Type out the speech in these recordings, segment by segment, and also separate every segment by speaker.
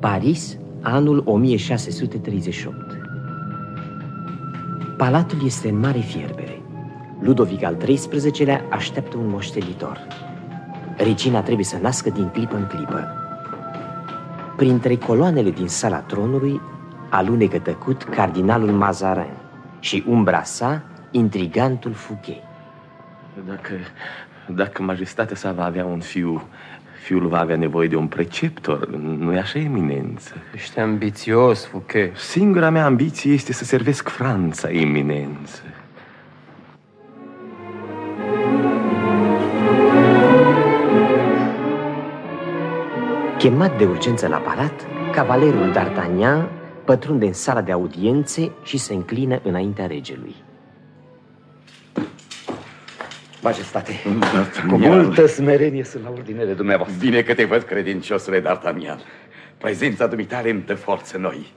Speaker 1: Paris, anul 1638 Palatul este în mare fierbere. Ludovic al XIII-lea așteaptă un moștenitor. Regina trebuie să nască din clipă în clipă. Printre coloanele din sala tronului alunecă tăcut cardinalul Mazarin și umbra sa, intrigantul Fouquet.
Speaker 2: Dacă, dacă majestatea sa va avea un fiu, fiul va avea nevoie de un preceptor, nu-i așa, eminență?
Speaker 3: Ești ambițios, Fouquet.
Speaker 2: Singura mea ambiție este să servesc Franța, eminență.
Speaker 1: Chemat de urgență la palat, cavalerul D'Artagnan pătrunde în sala de audiențe și se înclină înaintea regelui.
Speaker 4: Majestate, cu multă smerenie sunt la ordinele dumneavoastră.
Speaker 5: Bine că te văd, credinciosule D'Artagnan. Prezența dumitale îmi dă forță noi.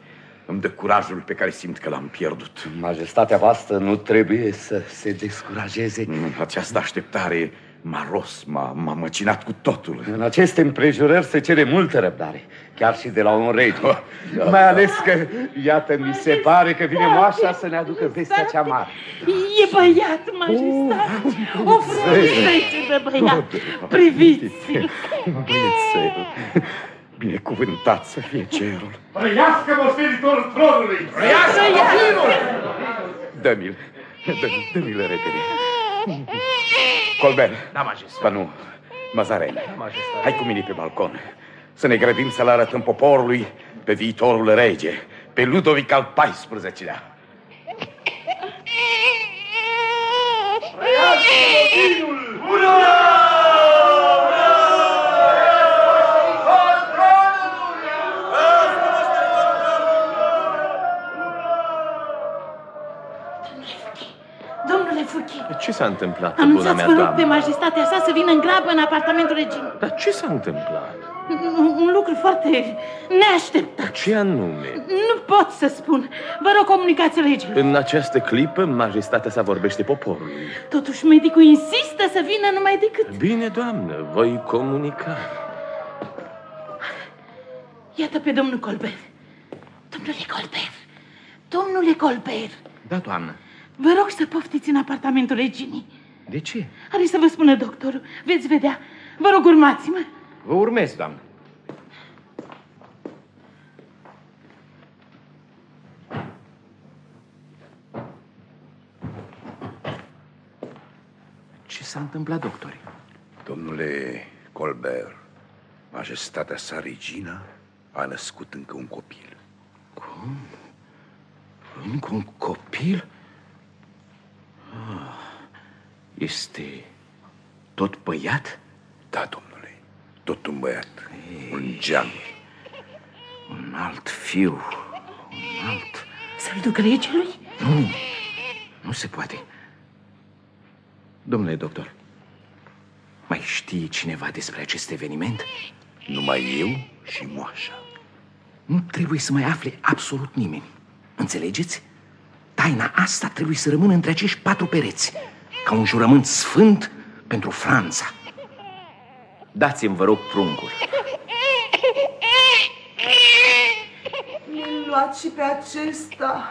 Speaker 5: Îmi dă curajul pe care simt că l-am pierdut.
Speaker 4: Majestatea voastră nu trebuie să se descurajeze.
Speaker 5: Această așteptare m-a ros, m-a măcinat cu totul.
Speaker 4: În aceste împrejurări se cere multă răbdare, chiar și de la un rege. Oh, da, Mai ales că, iată, mi se pare că vine moașa să ne aducă vestea cea mare.
Speaker 6: E băiat, majestate! Oh, o frumusețe de băiat! Priviți-l!
Speaker 5: Băiețel! Binecuvântat să fie cerul!
Speaker 7: Trăiască moștenitorul tronului!
Speaker 5: Trăiască copilul! Dă-mi-l, dă-mi-l repede. Colbert.
Speaker 3: Da, majestate.
Speaker 5: Ba nu, Mazaren.
Speaker 3: Da, majestate.
Speaker 5: Hai cu mine pe balcon. Să ne grăbim să-l arătăm poporului pe viitorul rege, pe Ludovic al XIV-lea.
Speaker 7: Ura!
Speaker 2: Ce s-a întâmplat,
Speaker 6: Anunțați,
Speaker 2: mea
Speaker 6: vă rog,
Speaker 2: doamnă?
Speaker 6: de majestatea sa să vină în grabă în apartamentul reginei.
Speaker 2: Dar ce s-a întâmplat?
Speaker 6: Un, un lucru foarte neașteptat.
Speaker 2: Ce anume?
Speaker 6: Nu pot să spun. Vă rog, comunicați regelui.
Speaker 2: În această clipă, majestatea sa vorbește poporului.
Speaker 6: Totuși, medicul insistă să vină numai decât...
Speaker 2: Bine, doamnă, voi comunica.
Speaker 6: Iată pe domnul Colbert. Domnule Colbert, domnule Colbert.
Speaker 4: Da, doamnă.
Speaker 6: Vă rog să poftiți în apartamentul reginii.
Speaker 4: De ce?
Speaker 6: Are să vă spună doctorul. Veți vedea. Vă rog, urmați-mă.
Speaker 4: Vă urmez, doamnă. Ce s-a întâmplat, doctore?
Speaker 5: Domnule Colbert, majestatea sa regina a născut încă un copil.
Speaker 4: Cum? Încă un copil? Ah, este tot băiat?
Speaker 5: Da, domnule, tot un băiat, Ei, un geam.
Speaker 4: Un alt fiu, un alt...
Speaker 6: Să-l duc regelui?
Speaker 4: Nu, nu se poate. Domnule doctor, mai știe cineva despre acest eveniment?
Speaker 5: Numai eu și moașa.
Speaker 4: Nu trebuie să mai afle absolut nimeni. Înțelegeți? Taina asta trebuie să rămână între acești patru pereți, ca un jurământ sfânt pentru Franța. Dați-mi, vă rog, pruncul.
Speaker 8: Mi-l luați și pe acesta.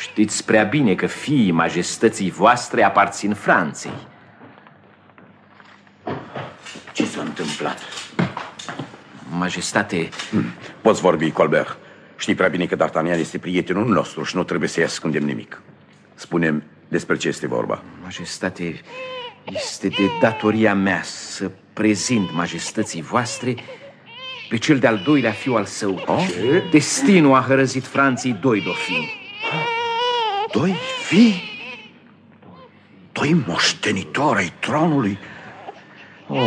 Speaker 4: Știți prea bine că fiii majestății voastre aparțin Franței. Ce s-a întâmplat? Majestate...
Speaker 5: Hmm. Poți vorbi, Colbert. Știi prea bine că D'Artagnan este prietenul nostru și nu trebuie să-i ascundem nimic. Spunem despre ce este vorba.
Speaker 4: Majestate, este de datoria mea să prezint majestății voastre pe cel de-al doilea fiu al său.
Speaker 5: Oh?
Speaker 4: Destinul a hărăzit Franței doi dofini.
Speaker 5: Doi fii? Doi moștenitori ai tronului?
Speaker 4: Oh,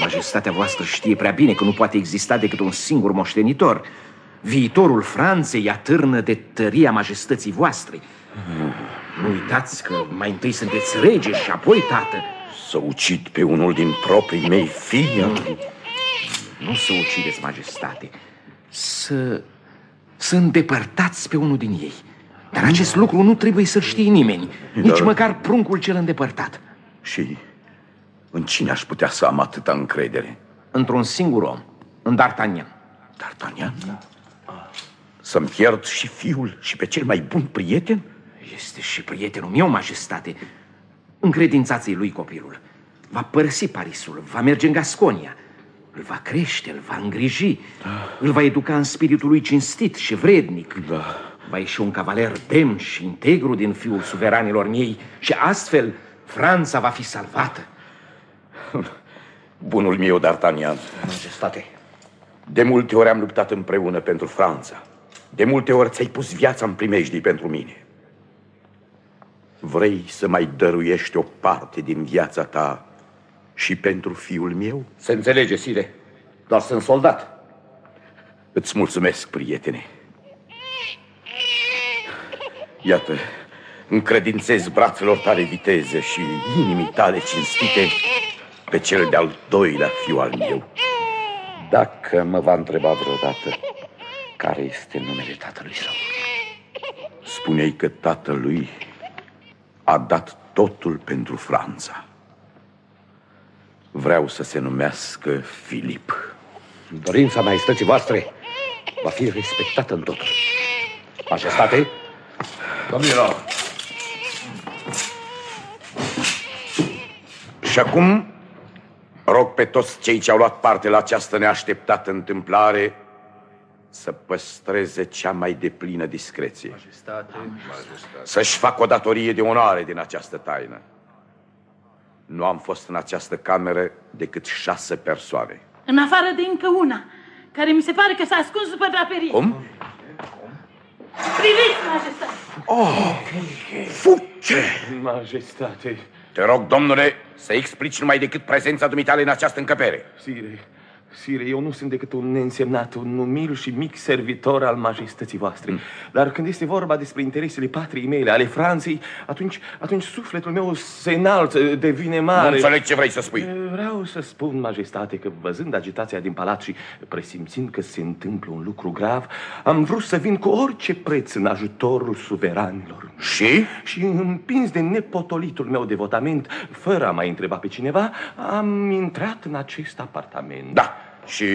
Speaker 4: majestatea voastră știe prea bine că nu poate exista decât un singur moștenitor. Viitorul Franței atârnă de tăria majestății voastre. Nu uitați că mai întâi sunteți rege și apoi tată.
Speaker 5: Să ucid pe unul din proprii mei fii?
Speaker 4: Nu să ucideți, majestate. Să... să îndepărtați pe unul din ei. Dar acest lucru nu trebuie să știe nimeni, nici da. măcar pruncul cel îndepărtat.
Speaker 5: Și în cine aș putea să am atâta încredere?
Speaker 4: Într-un singur om, în D'Artagnan.
Speaker 5: D'Artagnan? Să-mi pierd și fiul și pe cel mai bun prieten?
Speaker 4: Este și prietenul meu, majestate. Încredințați-i lui copilul. Va părăsi Parisul, va merge în Gasconia. Îl va crește, îl va îngriji, da. îl va educa în spiritul lui cinstit și vrednic.
Speaker 5: Da.
Speaker 4: Va ieși un cavaler demn și integru din fiul suveranilor miei și astfel Franța va fi salvată.
Speaker 5: Bunul meu, D'Artagnan.
Speaker 4: Majestate.
Speaker 5: De multe ori am luptat împreună pentru Franța. De multe ori ți-ai pus viața în primejdii pentru mine. Vrei să mai dăruiești o parte din viața ta și pentru fiul meu?
Speaker 4: Se înțelege, Sire. Doar sunt soldat.
Speaker 5: Îți mulțumesc, prietene. Iată, încredințez brațelor tale viteze și inimii tale cinstite pe cel de-al doilea fiu al meu. Dacă mă va întreba vreodată care este numele tatălui său, spune-i că tatălui a dat totul pentru Franța. Vreau să se numească Filip.
Speaker 4: Dorința maestății voastre va fi respectată în totul. Majestate,
Speaker 5: Domnilor, și acum rog pe toți cei ce au luat parte la această neașteptată întâmplare să păstreze cea mai deplină discreție.
Speaker 3: Majestate,
Speaker 5: Să-și facă o datorie de onoare din această taină. Nu am fost în această cameră decât șase persoane.
Speaker 6: În afară de încă una, care mi se pare că s-a ascuns după draperie.
Speaker 5: Cum?
Speaker 6: Priviți, majestate!
Speaker 5: Fuge!
Speaker 2: Majestate,
Speaker 5: Te rog, domnule, să explici numai decât prezența dumitale în această încăpere.
Speaker 2: sire, sire, eu nu sunt decât un neînsemnat, un umil și mic servitor al majestății voastre. Mm. Dar când este vorba despre interesele patriei mele, ale Franței, atunci, atunci sufletul meu se înalță, devine
Speaker 5: Nu
Speaker 2: mare.
Speaker 5: înțeleg ce vrei să spui.
Speaker 2: Vreau să spun, majestate, că văzând agitația din palat și presimțind că se întâmplă un lucru grav, am vrut să vin cu orice preț în ajutorul suveranilor.
Speaker 5: Și?
Speaker 2: Și împins de nepotolitul meu devotament, fără a mai întreba pe cineva, am intrat în acest apartament.
Speaker 5: Da. Și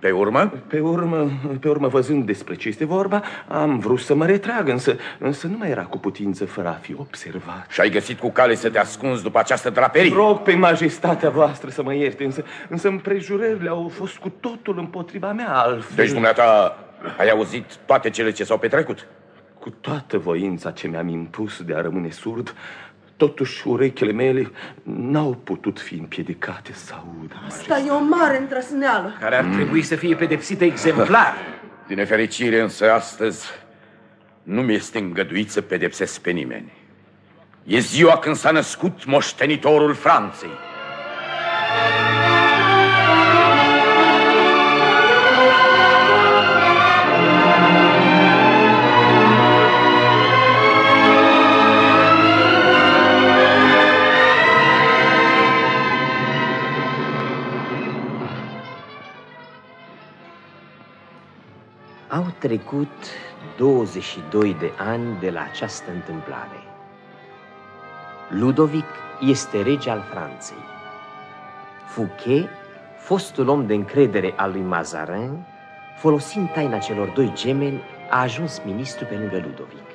Speaker 5: pe urmă?
Speaker 2: Pe urmă, pe urmă, văzând despre ce este vorba, am vrut să mă retrag, însă, însă nu mai era cu putință fără a fi observat.
Speaker 5: Și ai găsit cu cale să te ascunzi după această draperie?
Speaker 2: Rog pe majestatea voastră să mă ierte, însă, însă împrejurările au fost cu totul împotriva mea altfel.
Speaker 5: Deci dumneata ai auzit toate cele ce s-au petrecut?
Speaker 2: Cu toată voința ce mi-am impus de a rămâne surd, totuși urechile mele n-au putut fi împiedicate să audă.
Speaker 8: Asta e o mare întrăsneală.
Speaker 4: care ar trebui să fie pedepsită exemplar.
Speaker 5: Din nefericire însă astăzi nu mi este îngăduit să pedepsesc pe nimeni. E ziua când s-a născut moștenitorul Franței.
Speaker 1: Au trecut 22 de ani de la această întâmplare. Ludovic este rege al Franței. Fouquet, fostul om de încredere al lui Mazarin, folosind taina celor doi gemeni, a ajuns ministru pe lângă Ludovic.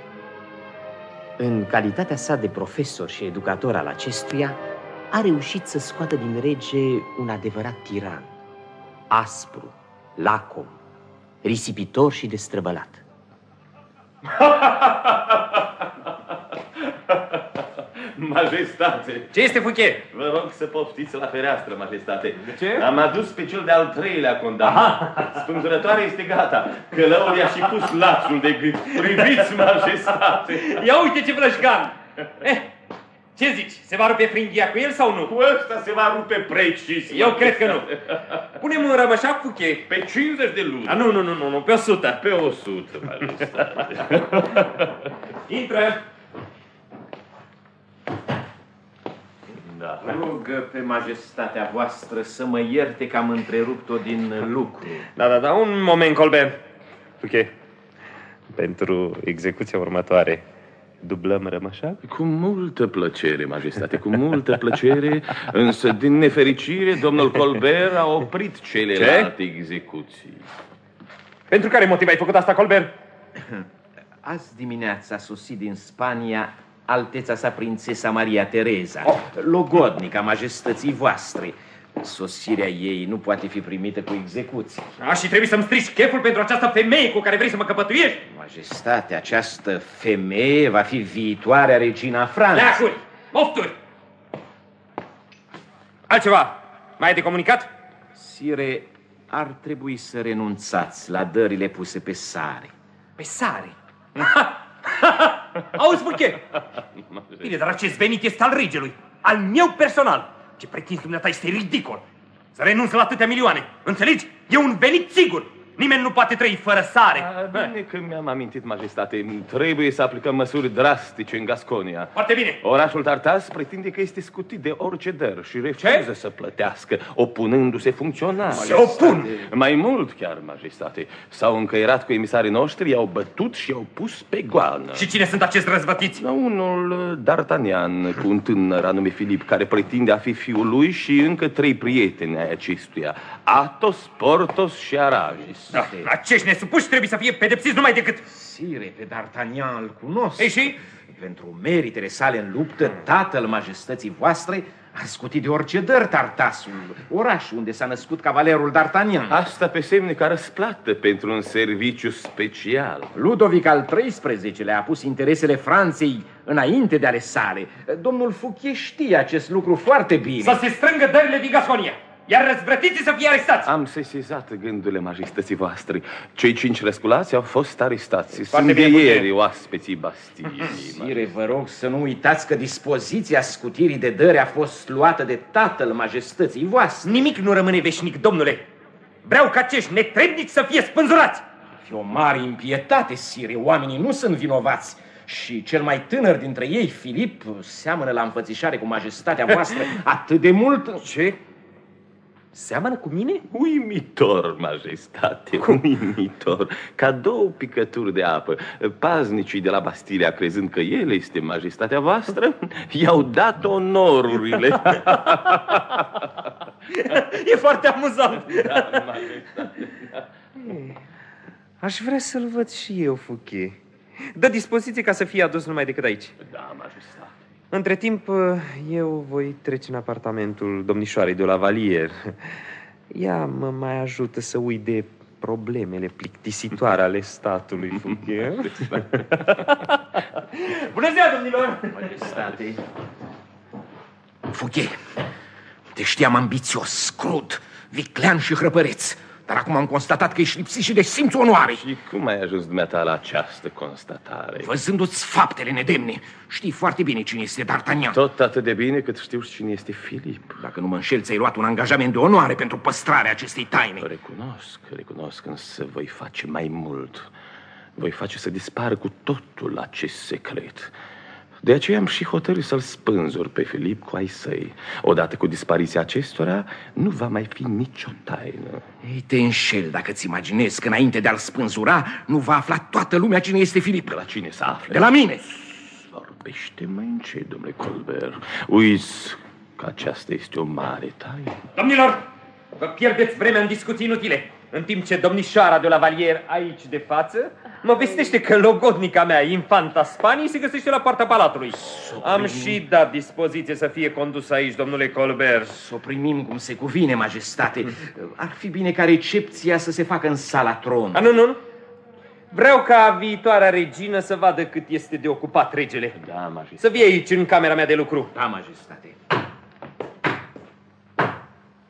Speaker 1: În calitatea sa de profesor și educator al acestuia, a reușit să scoată din rege un adevărat tiran, aspru, lacom, risipitor și destrăbălat.
Speaker 2: Majestate!
Speaker 3: Ce este Fouquet?
Speaker 2: Vă rog să poftiți la fereastră, majestate. De
Speaker 3: ce?
Speaker 2: Am adus pe cel de-al treilea condamnat. Spânzurătoarea este gata. Călăul i-a și pus lațul de gât. Priviți, majestate!
Speaker 3: Ia uite ce vrăjgan! Eh, ce zici? Se va rupe fringhia cu el sau nu?
Speaker 2: Cu ăsta se va rupe precis.
Speaker 3: Eu cred că nu. Punem un rămășac Fouquet.
Speaker 2: Pe 50 de luni.
Speaker 3: A, nu, nu, nu, nu, nu, pe 100.
Speaker 2: Pe 100, majestate.
Speaker 3: Intră.
Speaker 2: Da.
Speaker 4: Rugă pe majestatea voastră să mă ierte că am întrerupt-o din lucru.
Speaker 3: Da, da, da, un moment, Colbert. Fouquet, pentru execuția următoare, dublăm rămășac?
Speaker 2: Cu multă plăcere, majestate, cu multă plăcere, însă din nefericire domnul Colbert a oprit celelalte execuții.
Speaker 3: Pentru care motiv ai făcut asta, Colbert?
Speaker 4: Azi dimineața a sosit din Spania alteța sa prințesa Maria Tereza, oh. logodnica majestății voastre. Sosirea ei nu poate fi primită cu execuție.
Speaker 3: A, și trebuie să-mi strici cheful pentru această femeie cu care vrei să mă căpătuiești?
Speaker 4: Majestate, această femeie va fi viitoarea regina Franței.
Speaker 3: Leacuri! Mofturi! Altceva? Mai ai de comunicat?
Speaker 4: Sire, ar trebui să renunțați la dările puse pe sare.
Speaker 3: Pe sare? Auzi, Furche? Bine, dar acest venit este al regelui, al meu personal. Ce pretinzi dumneata este ridicol. Să renunț la atâtea milioane. Înțelegi? E un venit sigur. Nimeni nu poate trăi fără sare.
Speaker 2: A, bine că mi-am amintit, majestate. Trebuie să aplicăm măsuri drastice în Gasconia.
Speaker 3: Foarte bine.
Speaker 2: Orașul Tartas pretinde că este scutit de orice dăr și refuză să plătească, opunându-se funcțional.
Speaker 3: Se opun!
Speaker 2: Mai mult chiar, majestate. S-au încăierat cu emisarii noștri, i-au bătut și i-au pus pe goană.
Speaker 3: Și cine sunt acești răzvătiți?
Speaker 2: Unul D'Artagnan cu un tânăr anume Filip, care pretinde a fi fiul lui și încă trei prieteni ai acestuia. Atos, Portos și Aramis.
Speaker 3: Da, acești nesupuși trebuie să fie pedepsiți numai decât...
Speaker 4: Sire, pe D'Artagnan îl cunosc.
Speaker 3: Ei și?
Speaker 4: Pentru meritele sale în luptă, tatăl majestății voastre a scutit de orice dăr Tartasul, orașul unde s-a născut cavalerul D'Artagnan.
Speaker 2: Asta pe semne ca răsplată pentru un serviciu special.
Speaker 4: Ludovic al XIII-lea a pus interesele Franței înainte de ale sale. Domnul Fouquier știe acest lucru foarte bine.
Speaker 3: Să se strângă dările din Gasconia iar răzvrătiții să fie arestați.
Speaker 2: Am sesizat gândurile majestății voastre. Cei cinci răsculați au fost arestați.
Speaker 3: Foarte
Speaker 2: Sunt de
Speaker 3: bine,
Speaker 2: ieri oaspeții Bastiliei.
Speaker 4: Sire, vă rog să nu uitați că dispoziția scutirii de dări a fost luată de tatăl majestății voastre.
Speaker 3: Nimic nu rămâne veșnic, domnule. Vreau ca acești netrebnici să fie spânzurați.
Speaker 4: E o mare impietate, sire. Oamenii nu sunt vinovați. Și cel mai tânăr dintre ei, Filip, seamănă la înfățișare cu majestatea voastră atât de mult...
Speaker 3: Ce? Seamănă cu mine?
Speaker 2: Uimitor, majestate, Cum? uimitor. Ca două picături de apă. Paznicii de la Bastilia, crezând că el este majestatea voastră, i-au dat onorurile.
Speaker 3: e foarte amuzant.
Speaker 2: Da, majestate. Da.
Speaker 3: Aș vrea să-l văd și eu, Fouquet. Dă dispoziție ca să fie adus numai decât aici.
Speaker 2: Da, majestate.
Speaker 3: Între timp, eu voi trece în apartamentul domnișoarei de la Valier. Ea mă mai ajută să uit de problemele plictisitoare ale statului, Fouquier. Bună ziua, domnilor!
Speaker 4: Majestate. Fouquier, te știam ambițios, crud, viclean și hrăpăreț. Dar acum am constatat că ești lipsit și de simțul onoare.
Speaker 2: Și cum ai ajuns dumneata la această constatare?
Speaker 4: Văzându-ți faptele nedemne, știi foarte bine cine este D'Artagnan.
Speaker 2: Tot atât de bine cât știu și cine este Filip.
Speaker 4: Dacă nu mă înșel, ți-ai luat un angajament de onoare pentru păstrarea acestei taine.
Speaker 2: Recunosc, recunosc, însă voi face mai mult. Voi face să dispară cu totul acest secret. De aceea am și hotărât să-l spânzur pe Filip cu ai săi. Odată cu dispariția acestora, nu va mai fi nicio taină.
Speaker 4: Ei, te înșel dacă ți imaginezi că înainte de a-l spânzura, nu va afla toată lumea cine este Filip.
Speaker 2: De la cine să afle?
Speaker 4: De la mine.
Speaker 2: Vorbește mai încet, domnule Colbert. Uiți că aceasta este o mare taină.
Speaker 3: Domnilor, vă pierdeți vremea în discuții inutile. În timp ce domnișoara de la Valier, aici de față, mă vestește că logodnica mea, infanta Spaniei, se găsește la poarta palatului. Am și dat dispoziție să fie condus aici, domnule Colbert.
Speaker 4: Să o primim cum se cuvine, majestate. Ar fi bine ca recepția să se facă în sala tron.
Speaker 3: A, nu, nu, nu. Vreau ca viitoarea regină să vadă cât este de ocupat regele.
Speaker 2: Da, majestate.
Speaker 3: Să vie aici, în camera mea de lucru.
Speaker 4: Da, majestate.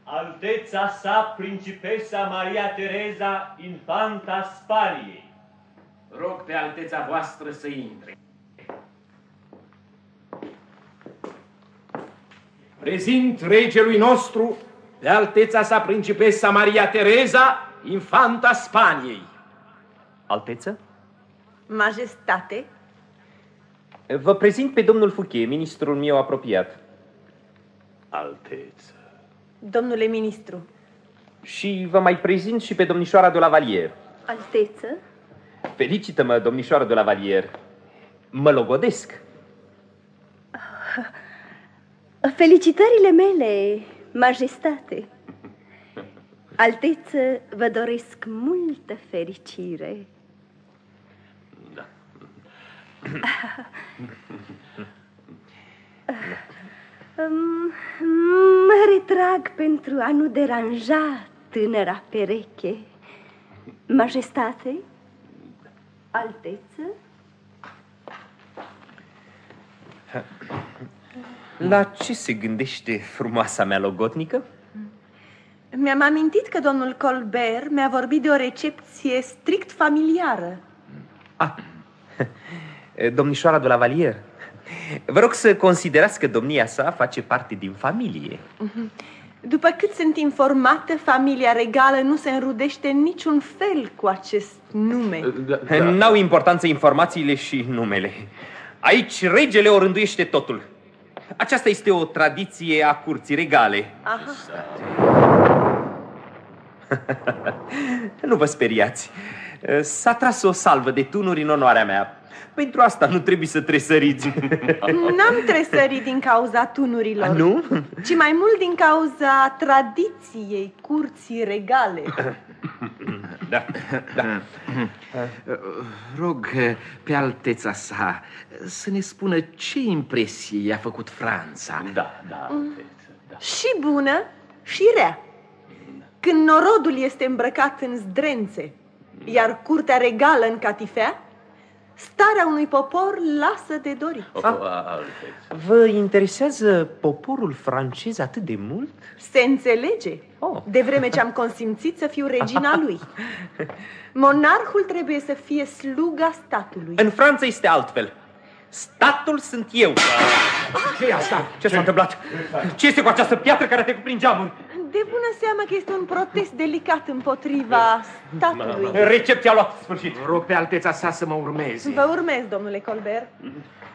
Speaker 9: Alteța sa, principesa Maria Tereza, infanta Spaniei.
Speaker 4: Rog pe alteța voastră să intre. Prezint regelui nostru pe alteța sa principesa Maria Tereza, infanta Spaniei.
Speaker 3: Alteță?
Speaker 8: Majestate,
Speaker 3: Vă prezint pe domnul Fouquier, ministrul meu apropiat.
Speaker 2: Alteță.
Speaker 8: Domnule ministru,
Speaker 3: Și vă mai prezint și pe domnișoara de la Valier.
Speaker 8: alteță,
Speaker 3: Felicită-mă, domnișoară de la Valier. Mă logodesc.
Speaker 10: Felicitările mele, majestate. Alteță, vă doresc multă fericire.
Speaker 3: Da.
Speaker 10: Um, Mă retrag pentru a nu deranja tânăra pereche. Majestate, alteță,
Speaker 3: La ce se gândește frumoasa mea logotnică?
Speaker 8: Mi-am amintit că domnul Colbert mi-a vorbit de o recepție strict familiară.
Speaker 3: Domnișoara de la Valier. Vă rog să considerați că domnia sa face parte din familie.
Speaker 8: După cât sunt informată, familia regală nu se înrudește în niciun fel cu acest nume.
Speaker 3: Da. N-au importanță informațiile și numele. Aici regele o rânduiește totul. Aceasta este o tradiție a curții regale.
Speaker 8: Aha.
Speaker 3: Nu vă speriați. S-a tras o salvă de tunuri în onoarea mea. Pentru asta nu trebuie să tresăriți.
Speaker 8: N-am tresărit din cauza tunurilor,
Speaker 3: A, nu?
Speaker 8: ci mai mult din cauza tradiției curții regale.
Speaker 3: Da, da.
Speaker 4: Rog pe alteța sa să ne spună ce impresie i-a făcut Franța.
Speaker 3: Da, da.
Speaker 8: Și bună și rea. Când norodul este îmbrăcat în zdrențe, iar curtea regală în catifea, starea unui popor lasă de dorit.
Speaker 3: Vă interesează poporul francez atât de mult?
Speaker 8: Se înțelege,
Speaker 3: Oh.
Speaker 8: de vreme ce am consimțit să fiu regina lui. Monarhul trebuie să fie sluga statului.
Speaker 3: În Franța este altfel. Statul sunt eu.
Speaker 4: ce e asta?
Speaker 3: Ce s-a întâmplat? Ce este cu această piatră care te cuprinde geamuri?
Speaker 8: De bună seamă că este un protest delicat împotriva statului.
Speaker 3: Recepția a luat sfârșit.
Speaker 4: Rog pe alteța sa să mă urmeze.
Speaker 8: Vă urmez, domnule Colbert.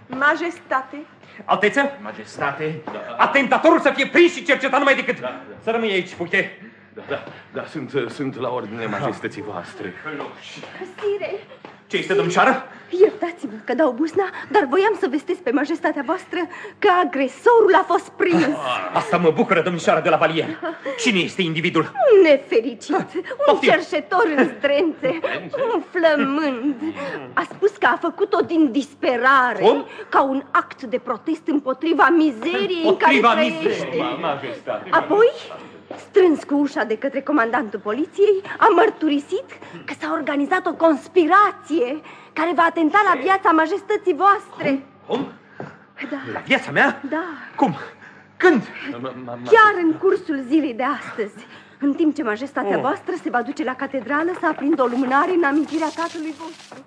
Speaker 8: Majestate,
Speaker 3: Alteță,
Speaker 4: Majestate,
Speaker 3: atentatorul să fie prins și cercetat numai decât. Să rămâi aici, Puche.
Speaker 2: Da, da, da, sunt, sunt la ordine majestății voastre.
Speaker 10: Sire,
Speaker 3: Ce este, domnișoară?
Speaker 10: iertați-mă că dau busna, dar voiam să vestesc pe majestatea voastră că agresorul a fost prins.
Speaker 3: Asta mă bucură, domnișoară de la Valier. Cine este individul?
Speaker 10: Un nefericit, un
Speaker 3: Poftim.
Speaker 10: cerșetor în zdrențe, un flămând. A spus că a făcut-o din disperare,
Speaker 3: Cum?
Speaker 10: ca un act de protest împotriva mizeriei în care
Speaker 3: Împotriva
Speaker 10: trăiește.
Speaker 3: mizeriei.
Speaker 2: Majestate.
Speaker 10: Apoi, strâns cu ușa de către comandantul poliției, a mărturisit că s-a organizat o conspirație care va atenta la viața majestății voastre.
Speaker 3: Cum?
Speaker 10: Da,
Speaker 3: La viața mea?
Speaker 10: da,
Speaker 3: Cum? Când?
Speaker 10: chiar în cursul zilei de astăzi. În timp ce majestatea voastră se va duce la catedrală să aprindă o lumânare în amintirea tatălui vostru.